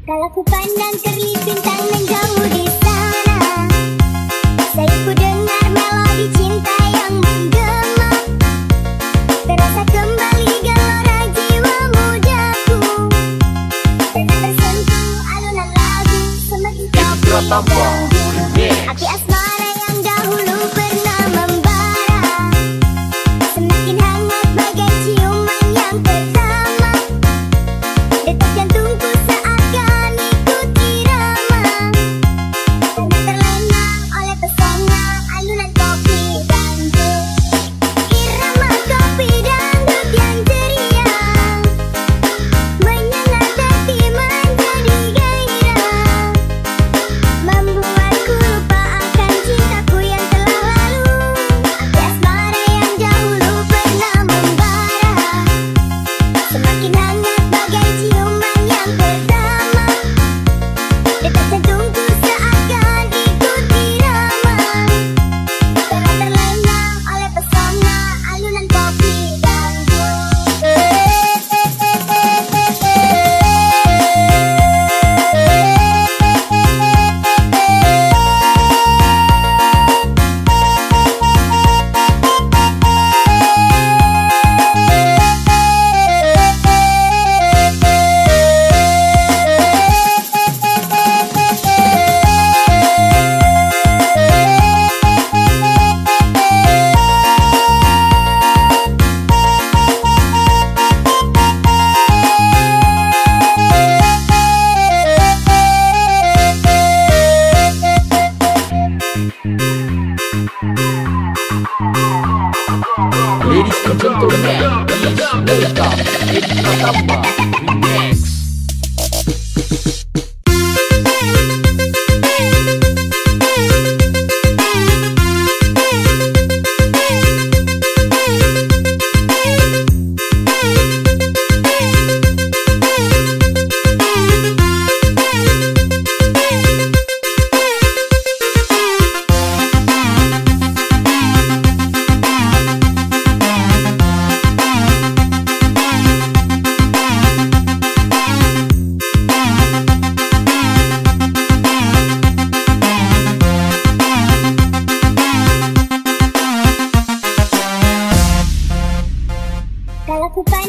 Kalau ku pandang kerlip bintang menjauh di sana. Saya ku dengar melodi cinta yang menggema. Terasa kembali gelora jiwa mudaku Tengah tersentuh alunan lagu Semati kau Aku asli Ladies and gentlemen, please welcome Ed Katamba Remix.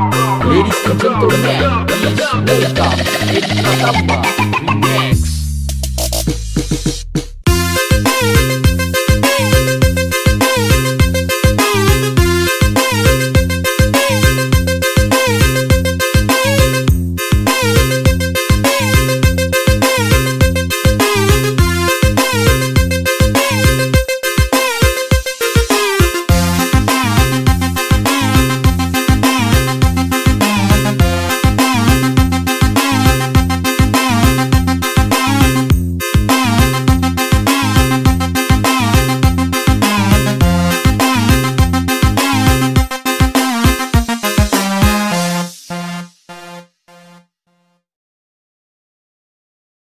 Ladies and gentlemen, please welcome Ed Katamba Remix.